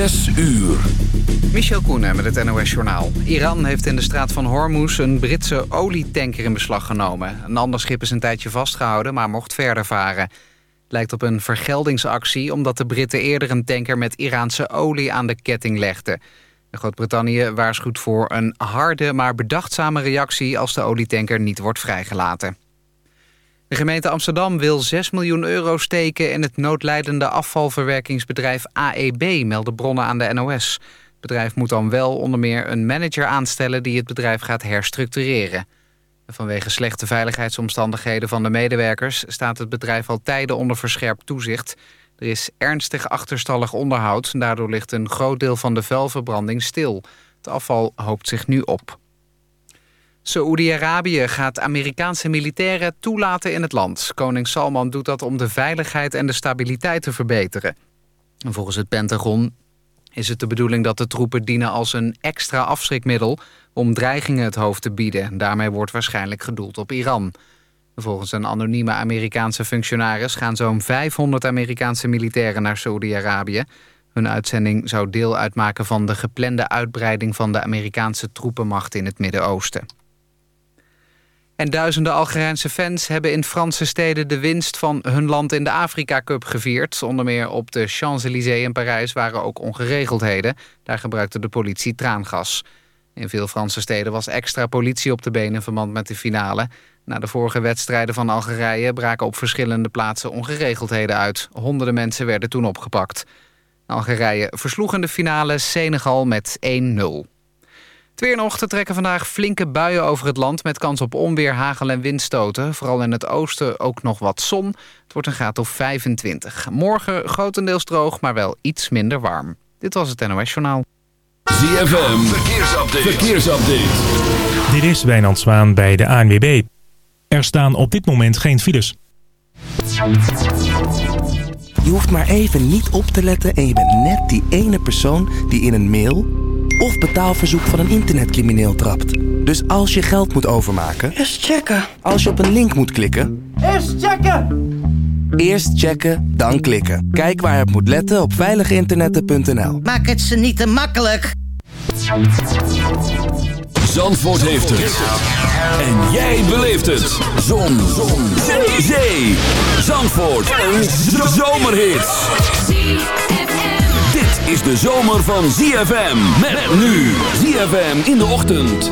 Zes uur. Michel Koenen met het NOS-journaal. Iran heeft in de straat van Hormuz een Britse olietanker in beslag genomen. Een ander schip is een tijdje vastgehouden, maar mocht verder varen. Lijkt op een vergeldingsactie omdat de Britten eerder een tanker met Iraanse olie aan de ketting legden. Groot-Brittannië waarschuwt voor een harde maar bedachtzame reactie als de olietanker niet wordt vrijgelaten. De gemeente Amsterdam wil 6 miljoen euro steken in het noodlijdende afvalverwerkingsbedrijf AEB, melden bronnen aan de NOS. Het bedrijf moet dan wel onder meer een manager aanstellen die het bedrijf gaat herstructureren. Vanwege slechte veiligheidsomstandigheden van de medewerkers staat het bedrijf al tijden onder verscherpt toezicht. Er is ernstig achterstallig onderhoud. Daardoor ligt een groot deel van de vuilverbranding stil. Het afval hoopt zich nu op. Saoedi-Arabië gaat Amerikaanse militairen toelaten in het land. Koning Salman doet dat om de veiligheid en de stabiliteit te verbeteren. volgens het Pentagon is het de bedoeling dat de troepen dienen als een extra afschrikmiddel... om dreigingen het hoofd te bieden. Daarmee wordt waarschijnlijk gedoeld op Iran. Volgens een anonieme Amerikaanse functionaris... gaan zo'n 500 Amerikaanse militairen naar Saoedi-Arabië. Hun uitzending zou deel uitmaken van de geplande uitbreiding... van de Amerikaanse troepenmacht in het Midden-Oosten. En duizenden Algerijnse fans hebben in Franse steden de winst van hun land in de Afrika Cup gevierd. Onder meer op de Champs-Élysées in Parijs waren ook ongeregeldheden. Daar gebruikte de politie traangas. In veel Franse steden was extra politie op de benen in verband met de finale. Na de vorige wedstrijden van Algerije braken op verschillende plaatsen ongeregeldheden uit. Honderden mensen werden toen opgepakt. Algerije versloeg in de finale Senegal met 1-0. Weer nog te trekken vandaag flinke buien over het land... met kans op onweer, hagel en windstoten. Vooral in het oosten ook nog wat zon. Het wordt een graad of 25. Morgen grotendeels droog, maar wel iets minder warm. Dit was het NOS Journaal. ZFM, verkeersupdate. verkeersupdate. Dit is Wijnand Zwaan bij de ANWB. Er staan op dit moment geen files. Je hoeft maar even niet op te letten en je bent net die ene persoon die in een mail of betaalverzoek van een internetcrimineel trapt. Dus als je geld moet overmaken... Eerst checken. Als je op een link moet klikken... Eerst checken! Eerst checken, dan klikken. Kijk waar het moet letten op veiliginternetten.nl. Maak het ze niet te makkelijk. Zandvoort heeft het. En jij beleeft het. Zon. Zon. Zee. Zee. Zandvoort. Een zomerhit is de zomer van ZFM. Met nu ZFM in de ochtend.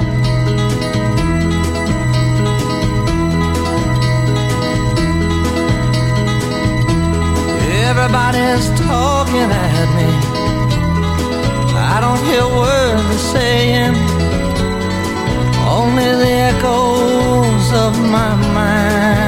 Everybody's talking at me. I don't hear words they're saying. Only the echoes of my mind.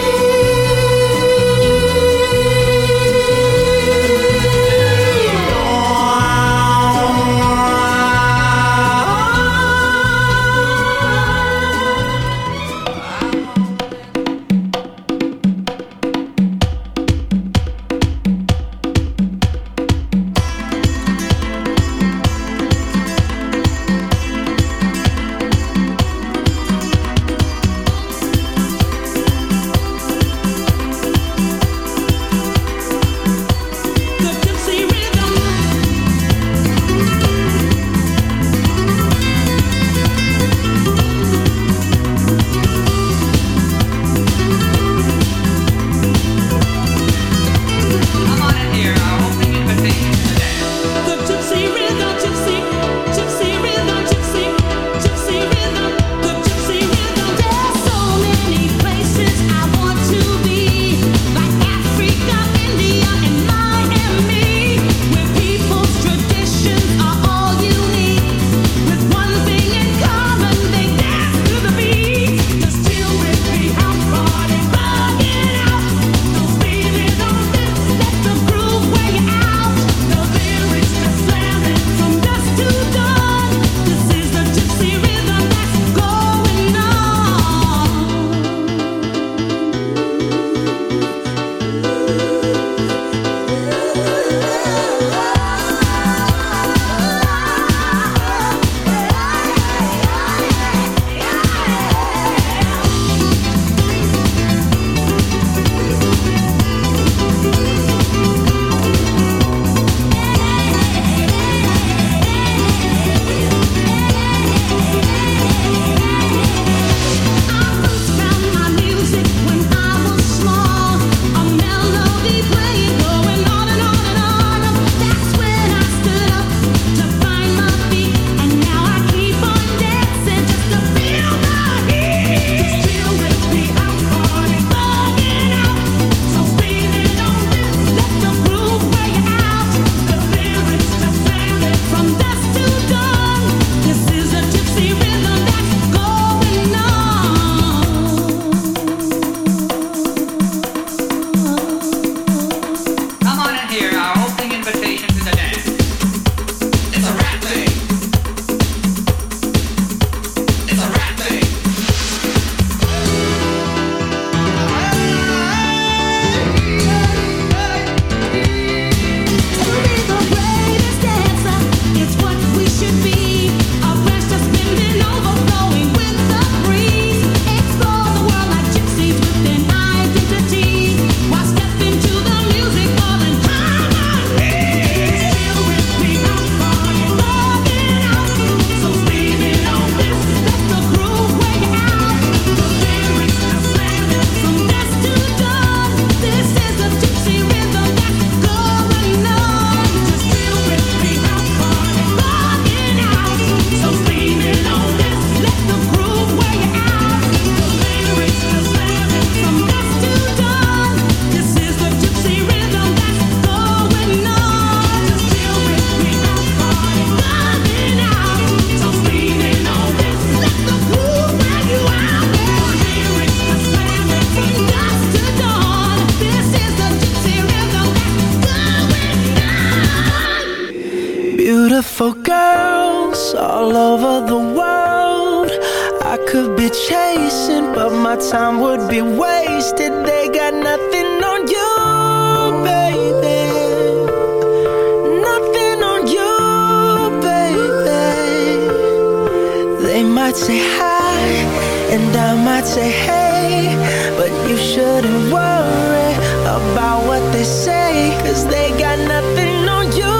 what they say, cause they got nothing on you,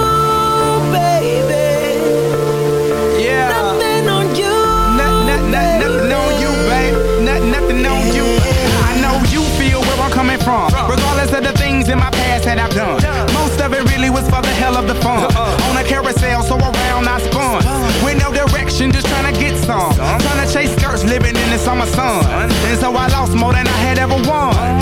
baby. Yeah. Nothing on you. Nothing on you, baby. Nothing on you. I know you feel where I'm coming from. Regardless of the things in my past that I've done. Most of it really was for the hell of the fun. Uh-uh. On a carousel, so around I spun. With no direction, just trying to get some. Trying to chase skirts, living in the summer sun. And so I lost more than I had ever won.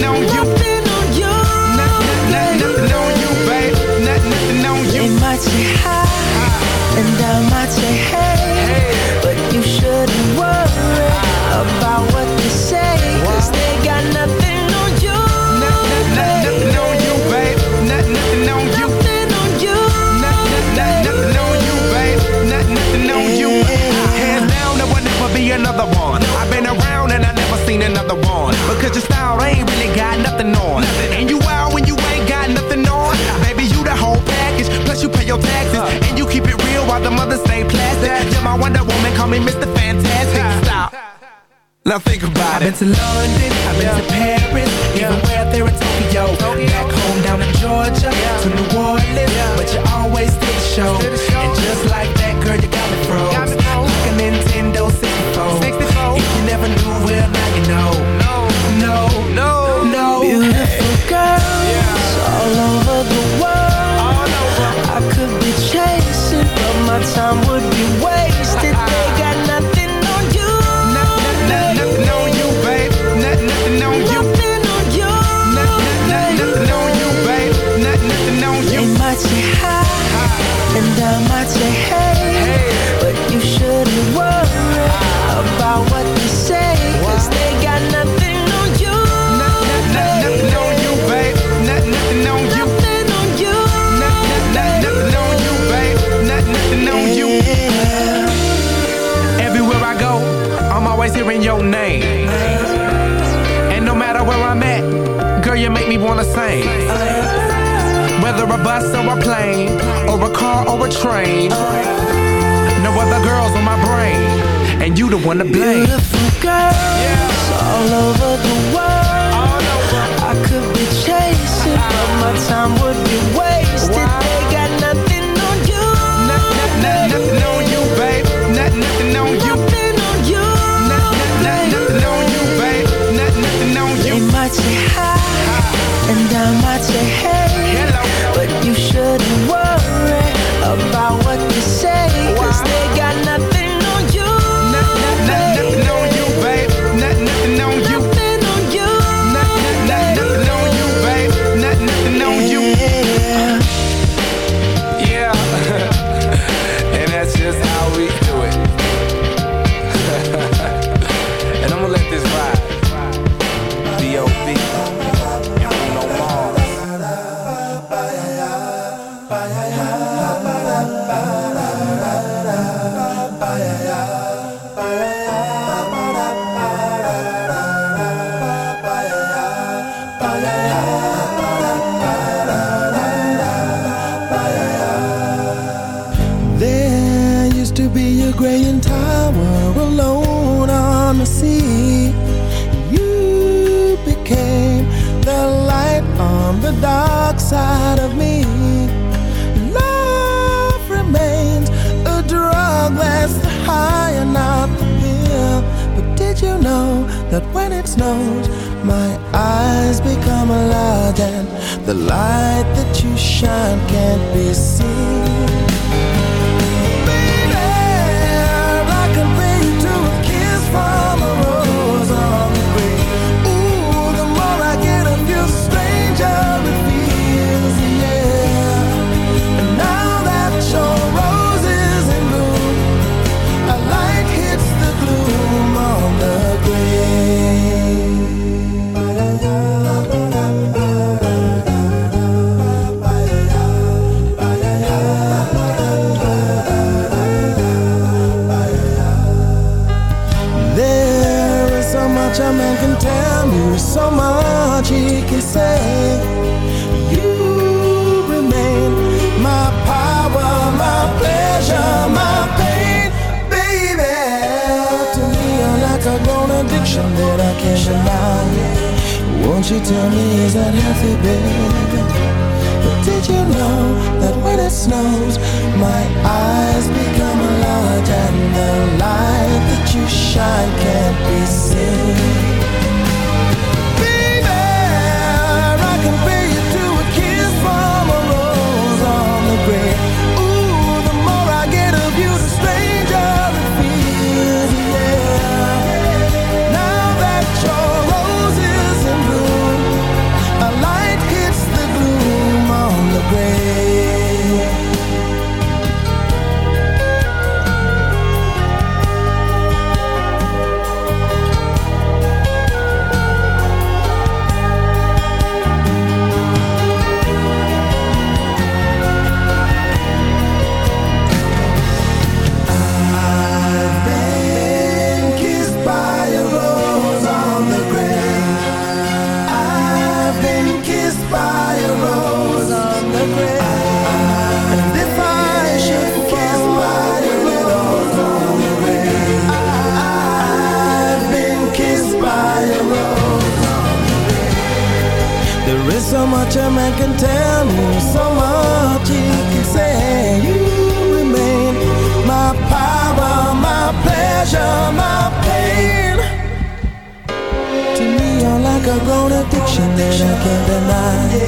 know you nothing on. Nothing. And you wild when you ain't got nothing on. Baby, you the whole package, plus you pay your taxes. Uh. And you keep it real while the mothers stay plastic. You're my Wonder Woman, call me Mr. Fantastic. Stop. Now think about I've it. I've been to London, I've been yeah. to Paris. same. Whether a bus or a plane, or a car or a train. No other girls on my brain, and you the one to blame. Beautiful girls all over the world. I could be chasing, but my time would be wasted. snows. My eyes become a and the light that you shine can't be seen. such a man can tell me so much. He can say you remain my power, my pleasure, my pain. To me, you're like a grown addiction that I can't deny.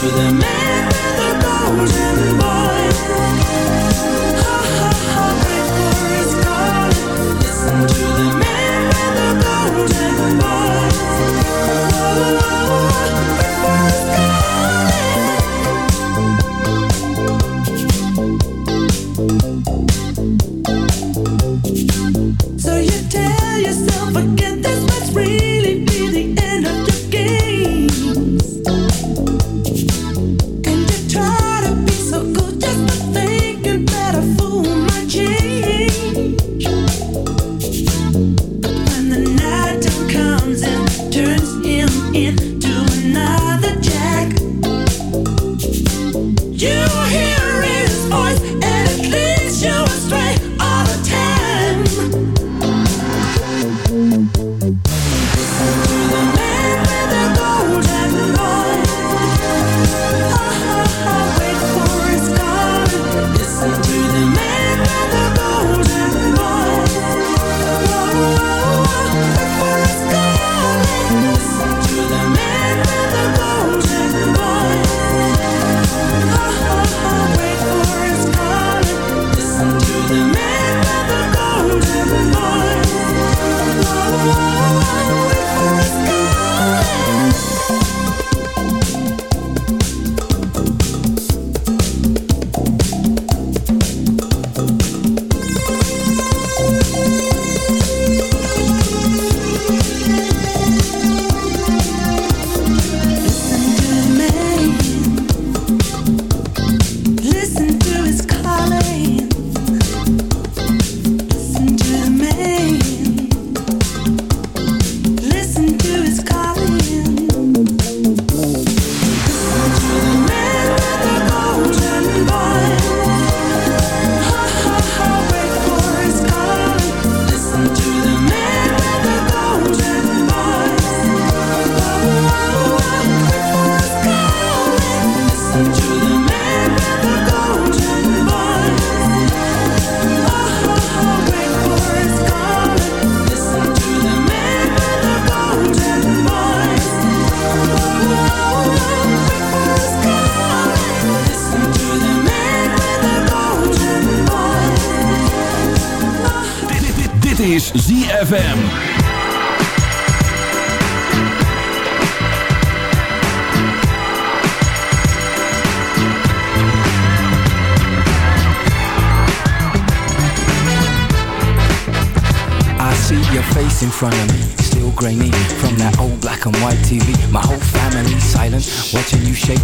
to the man.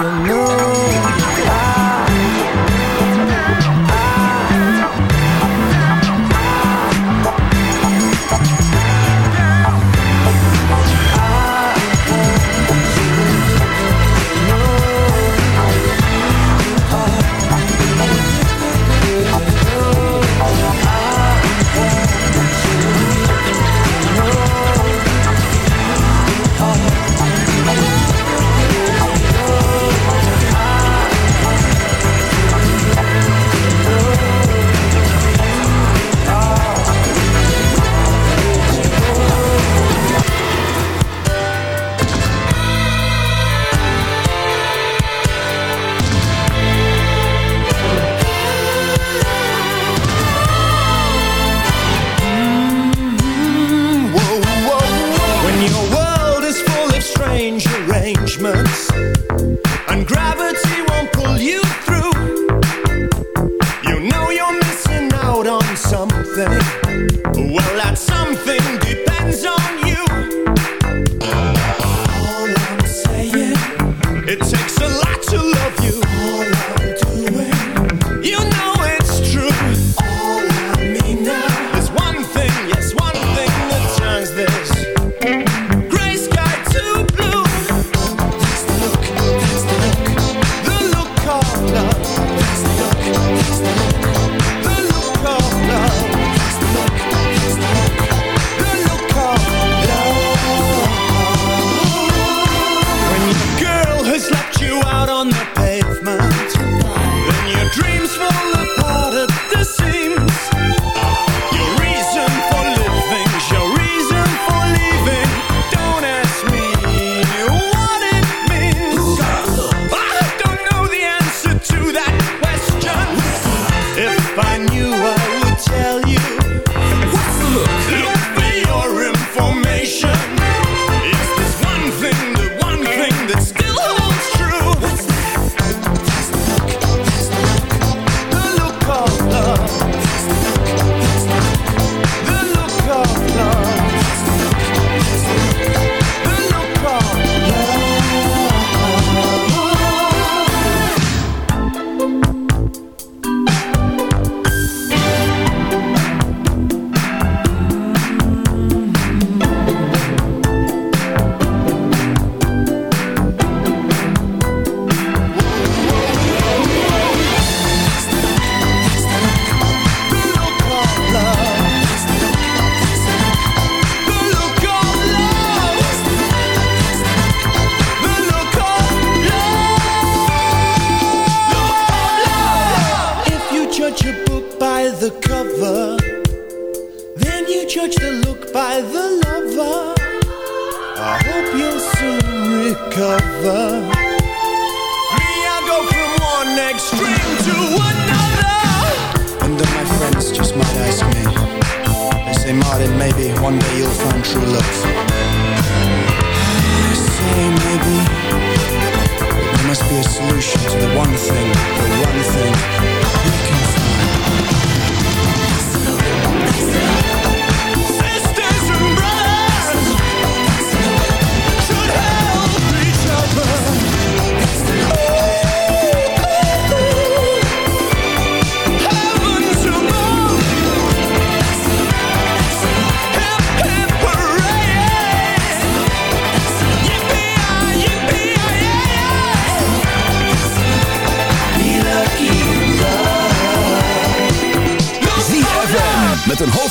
Would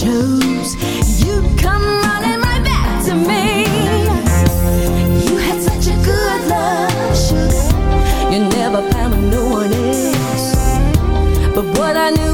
chose, you'd come running right back to me. You had such a good love, sugar. You never found with no one else. But what I knew.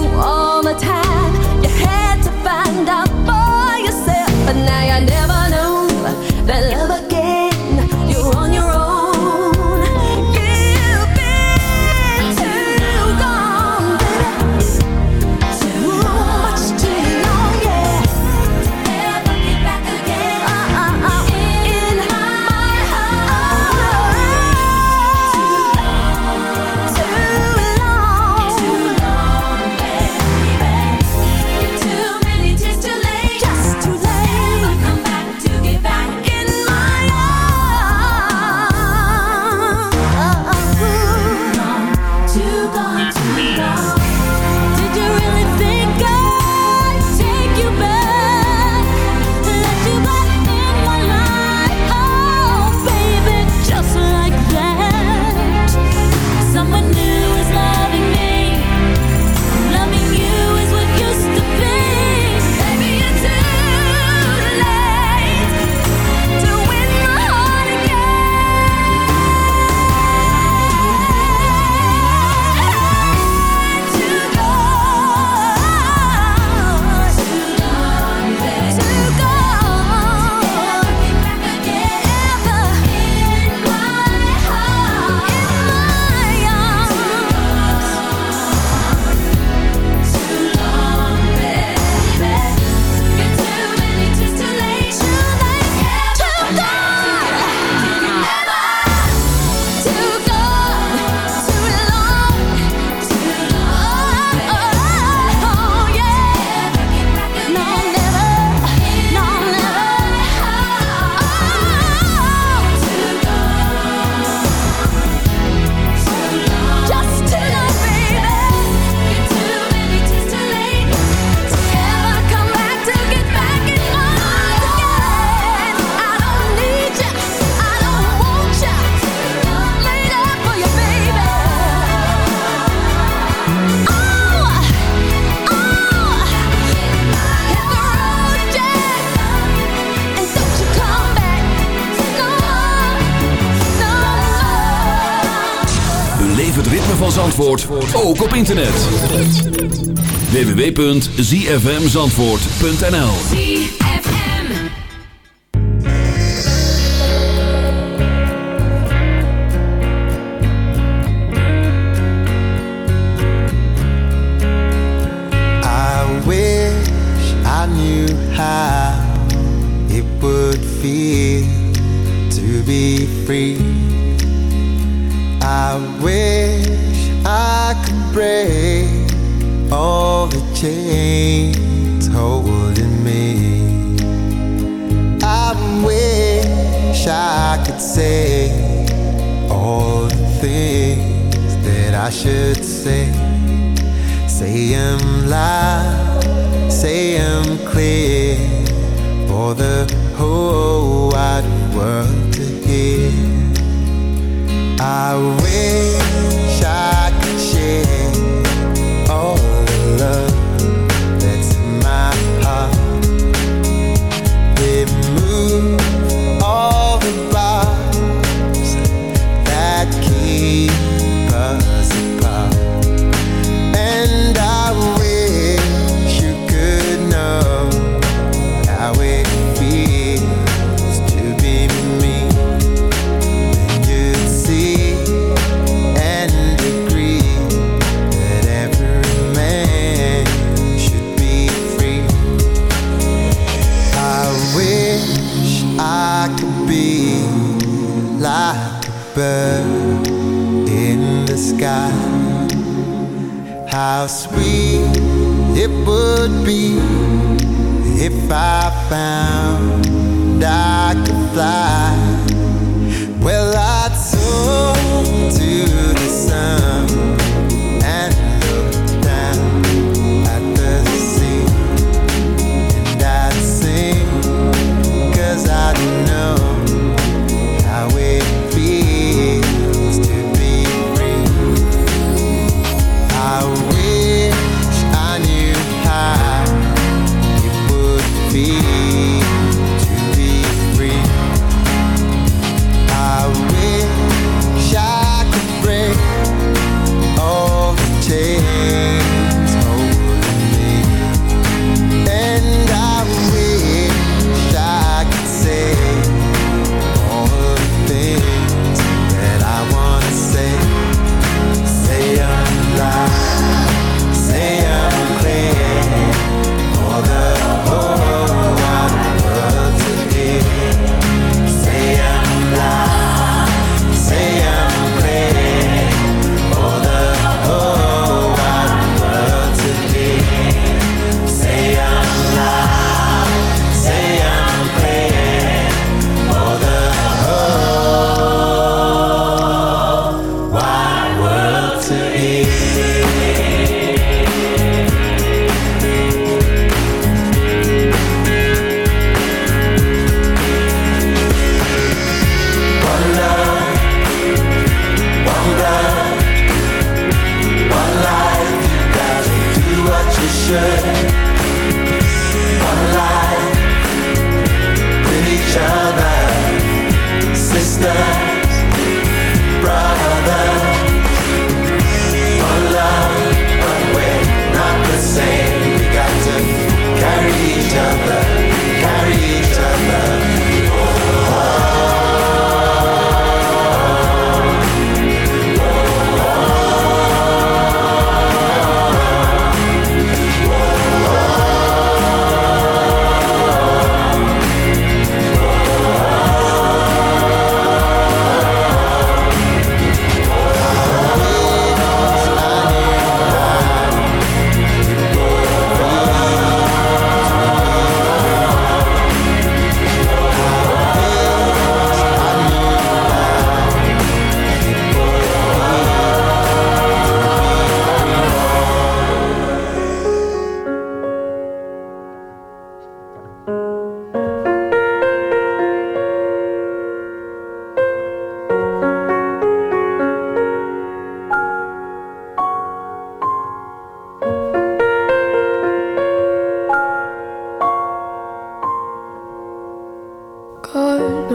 Zandvoort ook op internet. www.zfmzandvoort.nl I wish I knew how it would feel to be free should say. Say I'm loud, say I'm clear for the whole wide world to hear. I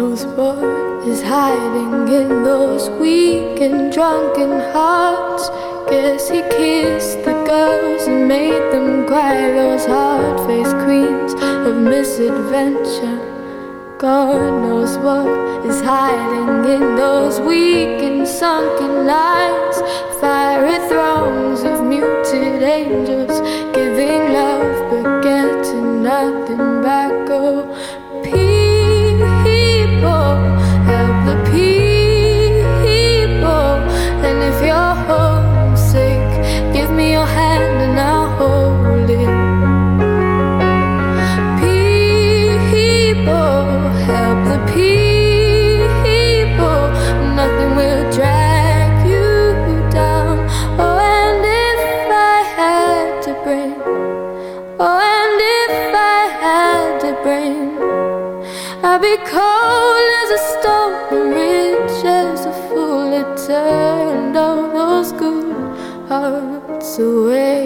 knows what is hiding in those weak and drunken hearts. Guess he kissed the girls and made them cry. Those hard faced queens of misadventure. God knows what is hiding in those weak and sunken lines. Fiery throngs of muted angels giving love but getting nothing back. i'll be cold as a away.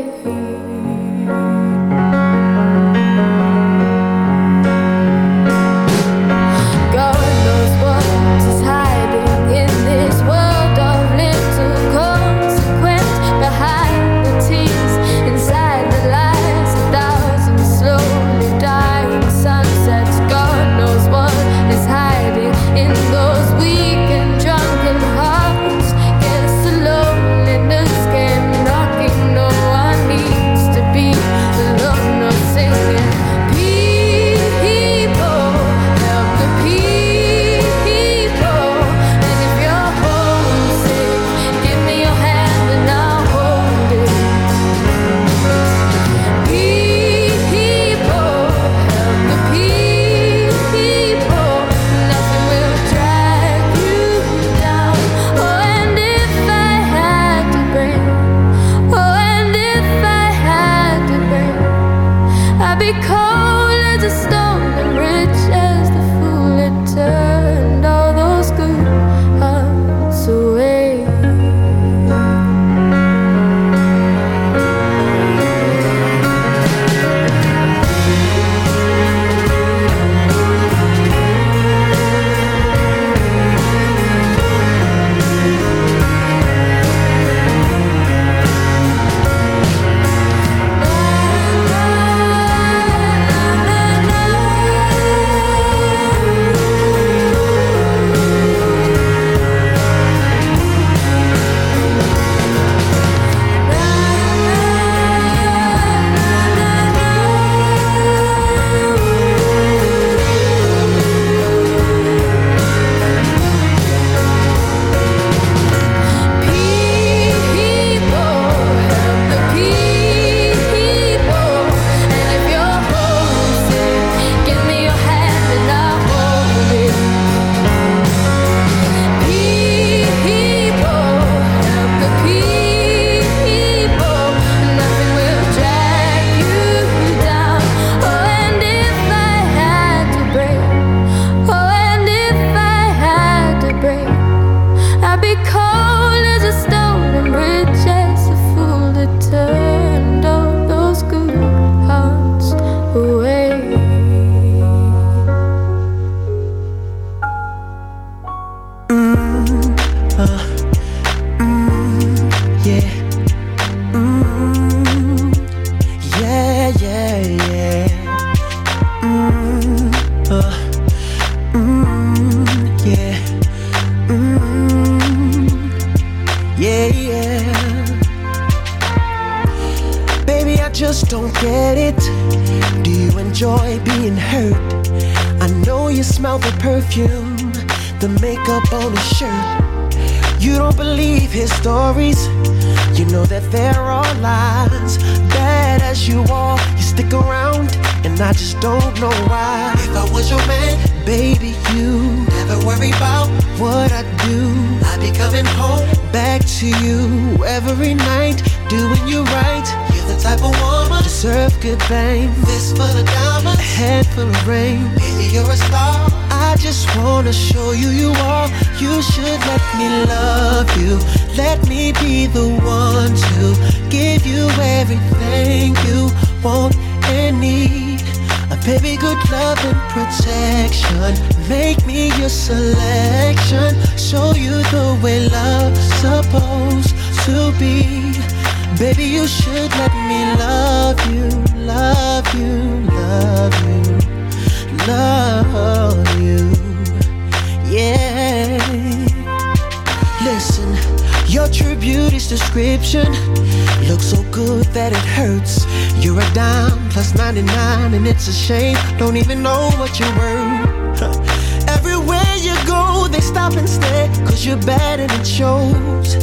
shows.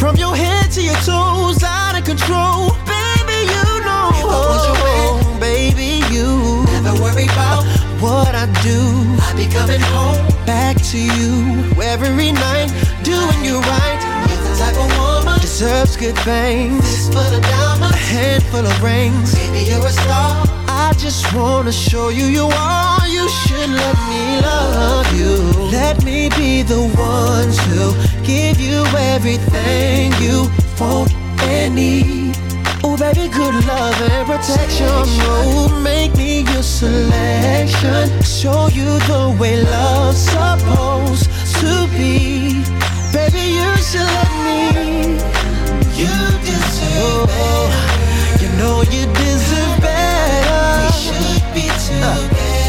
From your head to your toes, out of control. Baby, you know. Oh, baby, you. Never worry about what I do. I'll be coming home. Back to you every night, doing you right. You're the type of woman. Deserves good things. Fistful of diamonds. A handful of rings. Baby, you're a star. I just wanna show you you are. You should let me love you. Let me be the one to give you everything you want and need. Oh, baby, good love and protection. Oh, make me your selection. Show you the way love's supposed to be. Baby, you should let me. You deserve better. You know you deserve better. We should be uh. together. Uh.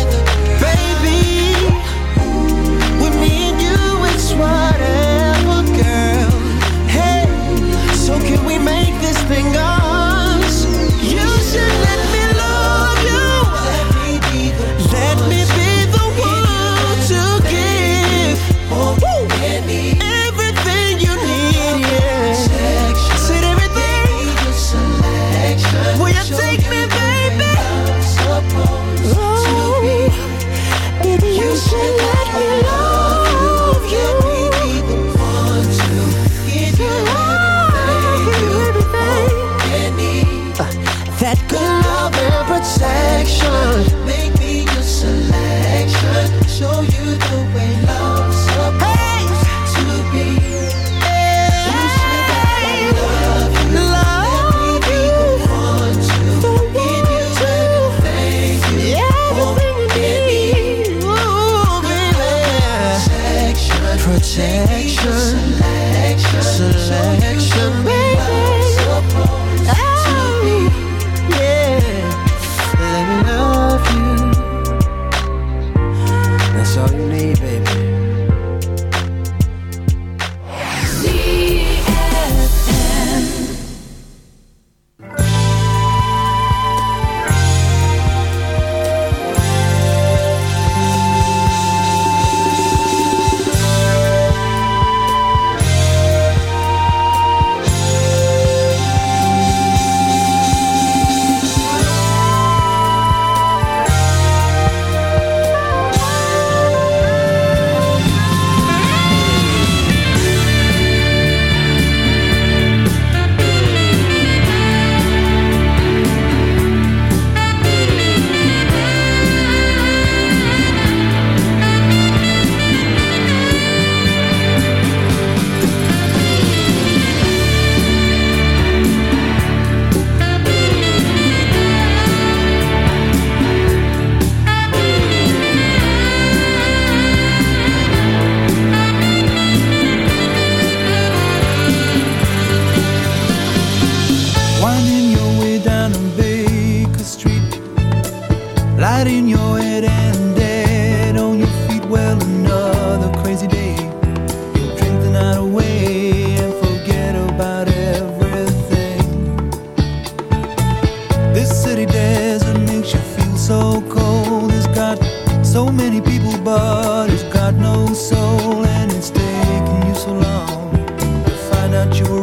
that you were